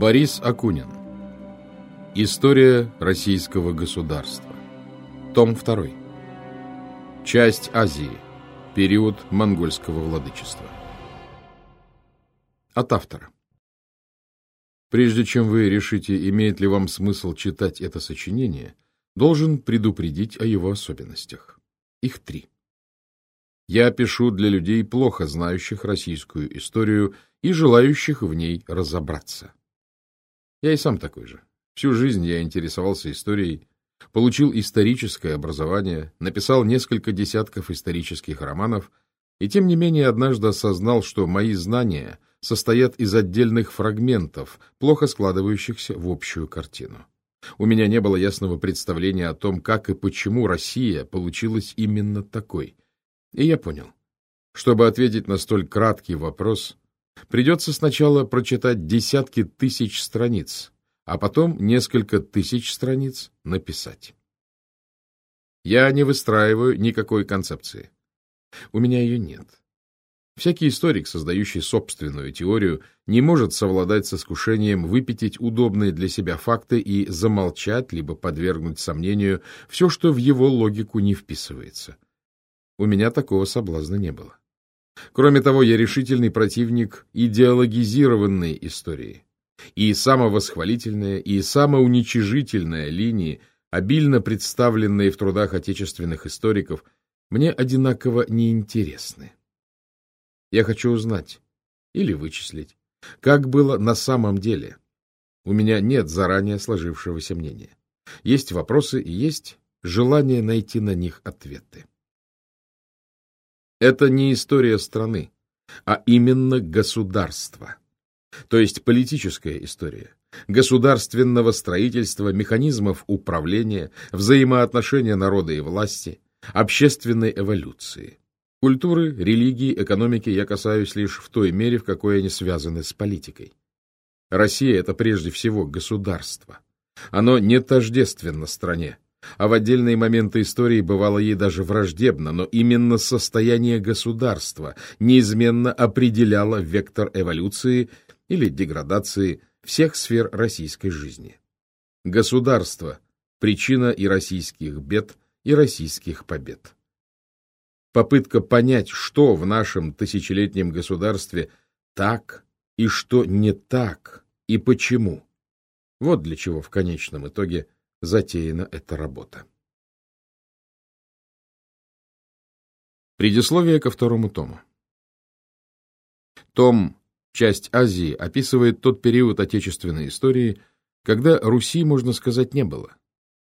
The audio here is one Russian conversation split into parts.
Борис Акунин. История российского государства. Том 2. Часть Азии. Период монгольского владычества. От автора. Прежде чем вы решите, имеет ли вам смысл читать это сочинение, должен предупредить о его особенностях. Их три. Я пишу для людей, плохо знающих российскую историю и желающих в ней разобраться. Я и сам такой же. Всю жизнь я интересовался историей, получил историческое образование, написал несколько десятков исторических романов и, тем не менее, однажды осознал, что мои знания состоят из отдельных фрагментов, плохо складывающихся в общую картину. У меня не было ясного представления о том, как и почему Россия получилась именно такой – и я понял. Чтобы ответить на столь краткий вопрос, придется сначала прочитать десятки тысяч страниц, а потом несколько тысяч страниц написать. Я не выстраиваю никакой концепции. У меня ее нет. Всякий историк, создающий собственную теорию, не может совладать с искушением выпятить удобные для себя факты и замолчать, либо подвергнуть сомнению все, что в его логику не вписывается. У меня такого соблазна не было. Кроме того, я решительный противник идеологизированной истории. И самовосхвалительная, и самоуничижительная линии, обильно представленные в трудах отечественных историков, мне одинаково неинтересны. Я хочу узнать или вычислить, как было на самом деле. У меня нет заранее сложившегося мнения. Есть вопросы и есть желание найти на них ответы. Это не история страны, а именно государства. То есть политическая история, государственного строительства, механизмов управления, взаимоотношения народа и власти, общественной эволюции. Культуры, религии, экономики я касаюсь лишь в той мере, в какой они связаны с политикой. Россия – это прежде всего государство. Оно не тождественно стране, а в отдельные моменты истории бывало ей даже враждебно, но именно состояние государства неизменно определяло вектор эволюции или деградации всех сфер российской жизни. Государство – причина и российских бед, и российских побед. Попытка понять, что в нашем тысячелетнем государстве так и что не так, и почему. Вот для чего в конечном итоге – затеяна эта работа. Предисловие ко второму тому. Том «Часть Азии» описывает тот период отечественной истории, когда Руси, можно сказать, не было.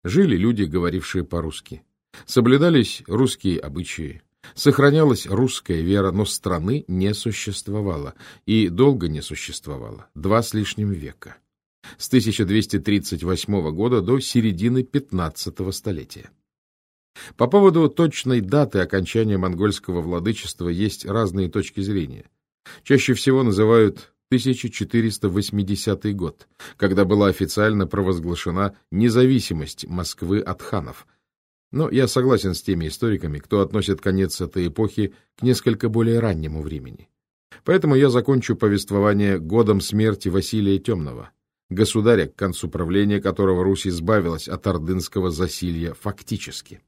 Жили люди, говорившие по-русски. Соблюдались русские обычаи. Сохранялась русская вера, но страны не существовало. И долго не существовало. Два с лишним века с 1238 года до середины 15 столетия. По поводу точной даты окончания монгольского владычества есть разные точки зрения. Чаще всего называют 1480 год, когда была официально провозглашена независимость Москвы от ханов. Но я согласен с теми историками, кто относит конец этой эпохи к несколько более раннему времени. Поэтому я закончу повествование годом смерти Василия Темного, государя, к концу правления которого Русь избавилась от ордынского засилья фактически.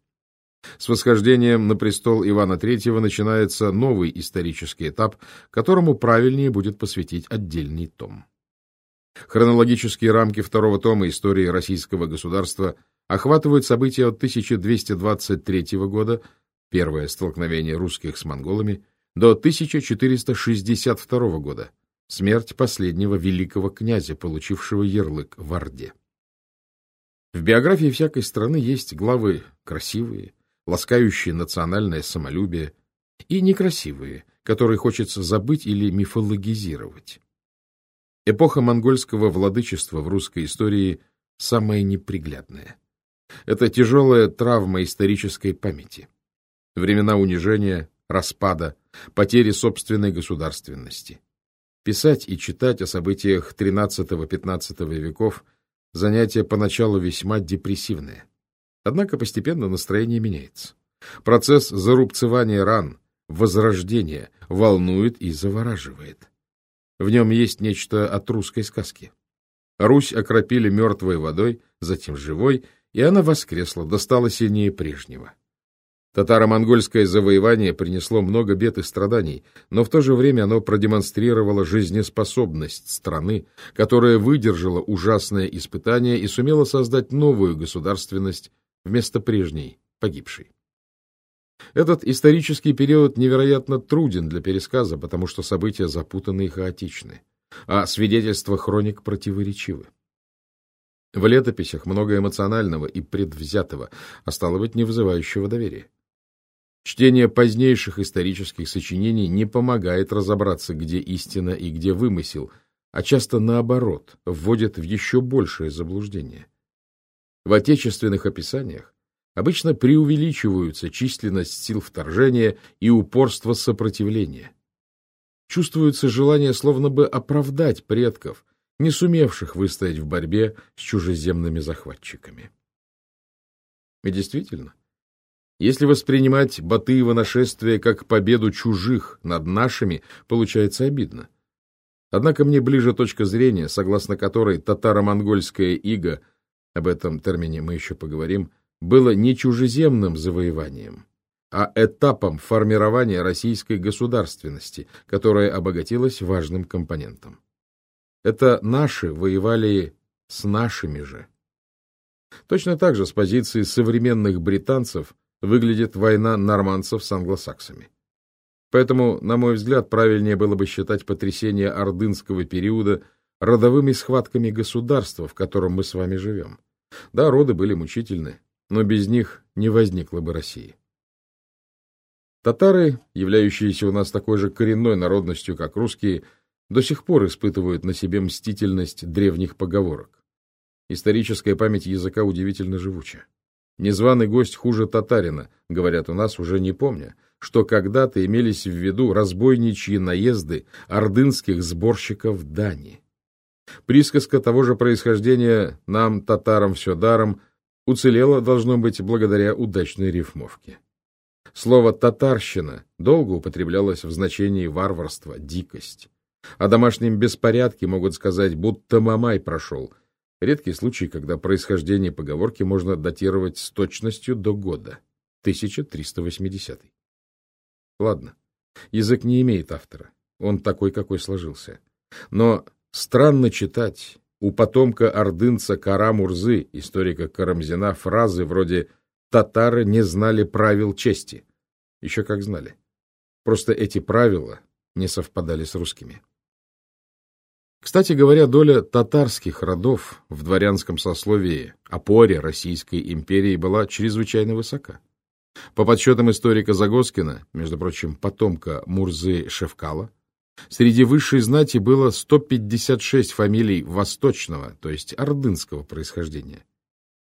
С восхождением на престол Ивана III начинается новый исторический этап, которому правильнее будет посвятить отдельный том. Хронологические рамки второго тома истории российского государства охватывают события от 1223 года, первое столкновение русских с монголами, до 1462 года, смерть последнего великого князя, получившего ярлык в Орде. В биографии всякой страны есть главы красивые, ласкающие национальное самолюбие, и некрасивые, которые хочется забыть или мифологизировать. Эпоха монгольского владычества в русской истории самая неприглядная. Это тяжелая травма исторической памяти. Времена унижения, распада, потери собственной государственности. Писать и читать о событиях XIII-XV веков – занятие поначалу весьма депрессивное. Однако постепенно настроение меняется. Процесс зарубцевания ран, возрождения волнует и завораживает. В нем есть нечто от русской сказки. Русь окропили мертвой водой, затем живой, и она воскресла, достала сильнее прежнего. Татаро-монгольское завоевание принесло много бед и страданий, но в то же время оно продемонстрировало жизнеспособность страны, которая выдержала ужасное испытание и сумела создать новую государственность вместо прежней, погибшей. Этот исторический период невероятно труден для пересказа, потому что события запутаны и хаотичны, а свидетельства хроник противоречивы. В летописях много эмоционального и предвзятого, а стало быть, не вызывающего доверия. Чтение позднейших исторических сочинений не помогает разобраться, где истина и где вымысел, а часто наоборот, вводит в еще большее заблуждение. В отечественных описаниях обычно преувеличиваются численность сил вторжения и упорство сопротивления. Чувствуется желание словно бы оправдать предков, не сумевших выстоять в борьбе с чужеземными захватчиками. И действительно, если воспринимать Батыева нашествие как победу чужих над нашими, получается обидно. Однако мне ближе точка зрения, согласно которой татаро-монгольская ига, об этом термине мы еще поговорим, было не чужеземным завоеванием, а этапом формирования российской государственности, которая обогатилась важным компонентом. Это наши воевали с нашими же. Точно так же с позиции современных британцев выглядит война нормандцев с англосаксами. Поэтому, на мой взгляд, правильнее было бы считать потрясение ордынского периода родовыми схватками государства, в котором мы с вами живем. Да, роды были мучительны, но без них не возникло бы России. Татары, являющиеся у нас такой же коренной народностью, как русские, до сих пор испытывают на себе мстительность древних поговорок. Историческая память языка удивительно живуча. Незваный гость хуже татарина, говорят у нас, уже не помня, что когда-то имелись в виду разбойничьи наезды ордынских сборщиков дани. Присказка того же происхождения «нам, татарам, все даром» уцелела, должно быть, благодаря удачной рифмовке. Слово «татарщина» долго употреблялось в значении варварства, дикость. О домашнем беспорядке могут сказать, будто Мамай прошел, Редкий случай, когда происхождение поговорки можно датировать с точностью до года. 1380. Ладно, язык не имеет автора. Он такой, какой сложился. Но странно читать у потомка ордынца Кара-Мурзы, историка Карамзина, фразы вроде «татары не знали правил чести». Еще как знали. Просто эти правила не совпадали с русскими. Кстати говоря, доля татарских родов в дворянском сословии, опоре Российской империи, была чрезвычайно высока. По подсчетам историка Загоскина, между прочим, потомка Мурзы Шевкала, среди высшей знати было 156 фамилий восточного, то есть ордынского происхождения.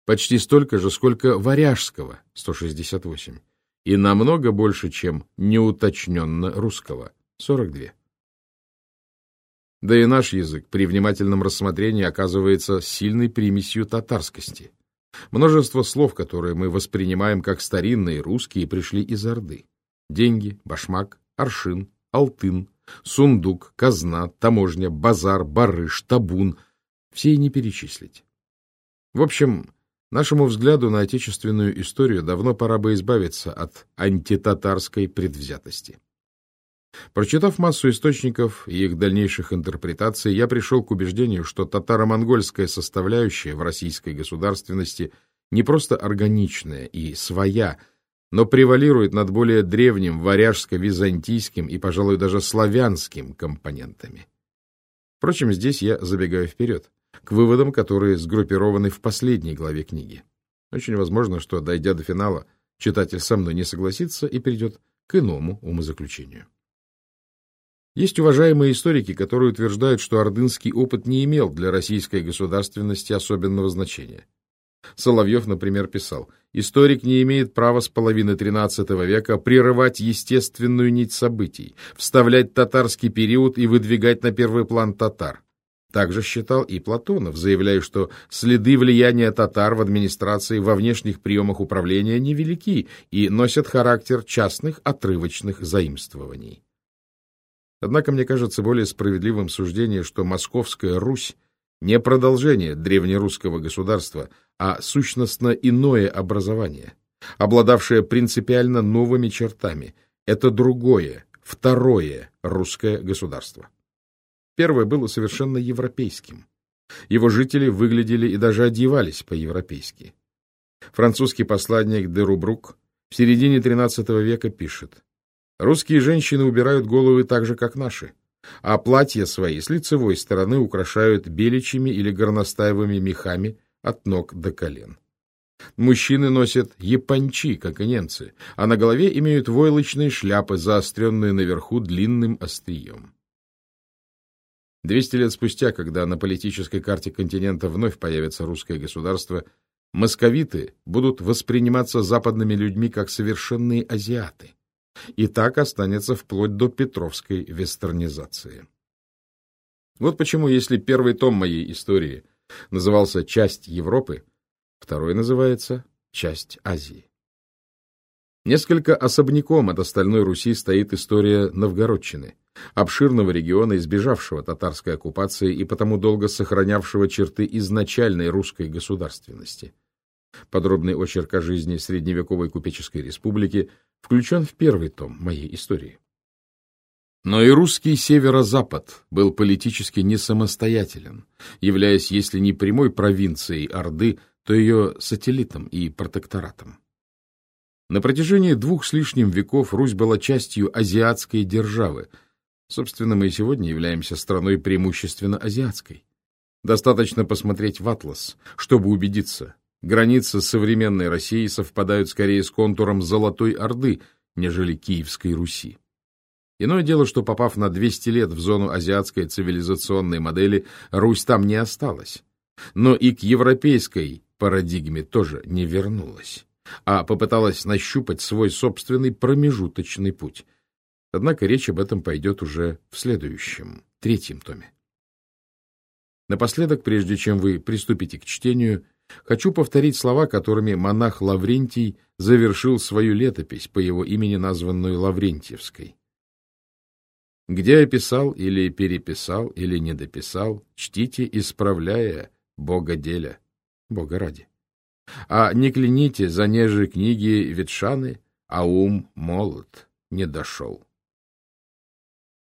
Почти столько же, сколько варяжского, 168, и намного больше, чем неуточненно русского, 42. Да и наш язык при внимательном рассмотрении оказывается сильной примесью татарскости. Множество слов, которые мы воспринимаем как старинные русские, пришли из Орды. Деньги, башмак, аршин, алтын, сундук, казна, таможня, базар, барыш, табун — все и не перечислить. В общем, нашему взгляду на отечественную историю давно пора бы избавиться от антитатарской предвзятости. Прочитав массу источников и их дальнейших интерпретаций, я пришел к убеждению, что татаро-монгольская составляющая в российской государственности не просто органичная и своя, но превалирует над более древним варяжско-византийским и, пожалуй, даже славянским компонентами. Впрочем, здесь я забегаю вперед, к выводам, которые сгруппированы в последней главе книги. Очень возможно, что, дойдя до финала, читатель со мной не согласится и придет к иному умозаключению. Есть уважаемые историки, которые утверждают, что ордынский опыт не имел для российской государственности особенного значения. Соловьев, например, писал, «Историк не имеет права с половины XIII века прерывать естественную нить событий, вставлять татарский период и выдвигать на первый план татар». Также считал и Платонов, заявляя, что следы влияния татар в администрации во внешних приемах управления невелики и носят характер частных отрывочных заимствований. Однако мне кажется более справедливым суждение, что Московская Русь не продолжение древнерусского государства, а сущностно иное образование, обладавшее принципиально новыми чертами. Это другое, второе русское государство. Первое было совершенно европейским. Его жители выглядели и даже одевались по-европейски. Французский посланник де Рубрук в середине XIII века пишет «Русские женщины убирают головы так же, как наши, а платья свои с лицевой стороны украшают беличьими или горностаевыми мехами от ног до колен. Мужчины носят япончи, как и немцы, а на голове имеют войлочные шляпы, заостренные наверху длинным острием. Двести лет спустя, когда на политической карте континента вновь появится русское государство, московиты будут восприниматься западными людьми как совершенные азиаты. И так останется вплоть до Петровской вестернизации. Вот почему, если первый том моей истории назывался «Часть Европы», второй называется «Часть Азии». Несколько особняком от остальной Руси стоит история Новгородчины, обширного региона, избежавшего татарской оккупации и потому долго сохранявшего черты изначальной русской государственности. Подробный очерк о жизни средневековой купеческой республики включен в первый том моей истории. Но и русский северо-запад был политически не самостоятелен, являясь, если не прямой провинцией Орды, то ее сателлитом и протекторатом. На протяжении двух с лишним веков Русь была частью азиатской державы. Собственно, мы и сегодня являемся страной преимущественно азиатской. Достаточно посмотреть в атлас, чтобы убедиться, Границы современной России совпадают скорее с контуром Золотой Орды, нежели Киевской Руси. Иное дело, что, попав на 200 лет в зону азиатской цивилизационной модели, Русь там не осталась. Но и к европейской парадигме тоже не вернулась, а попыталась нащупать свой собственный промежуточный путь. Однако речь об этом пойдет уже в следующем, третьем томе. Напоследок, прежде чем вы приступите к чтению, Хочу повторить слова, которыми монах Лаврентий завершил свою летопись, по его имени названную Лаврентьевской. Где описал или переписал, или недописал, чтите, исправляя Бога деля, Бога ради. А не кляните за неже книги ветшаны, а ум молод, не дошел.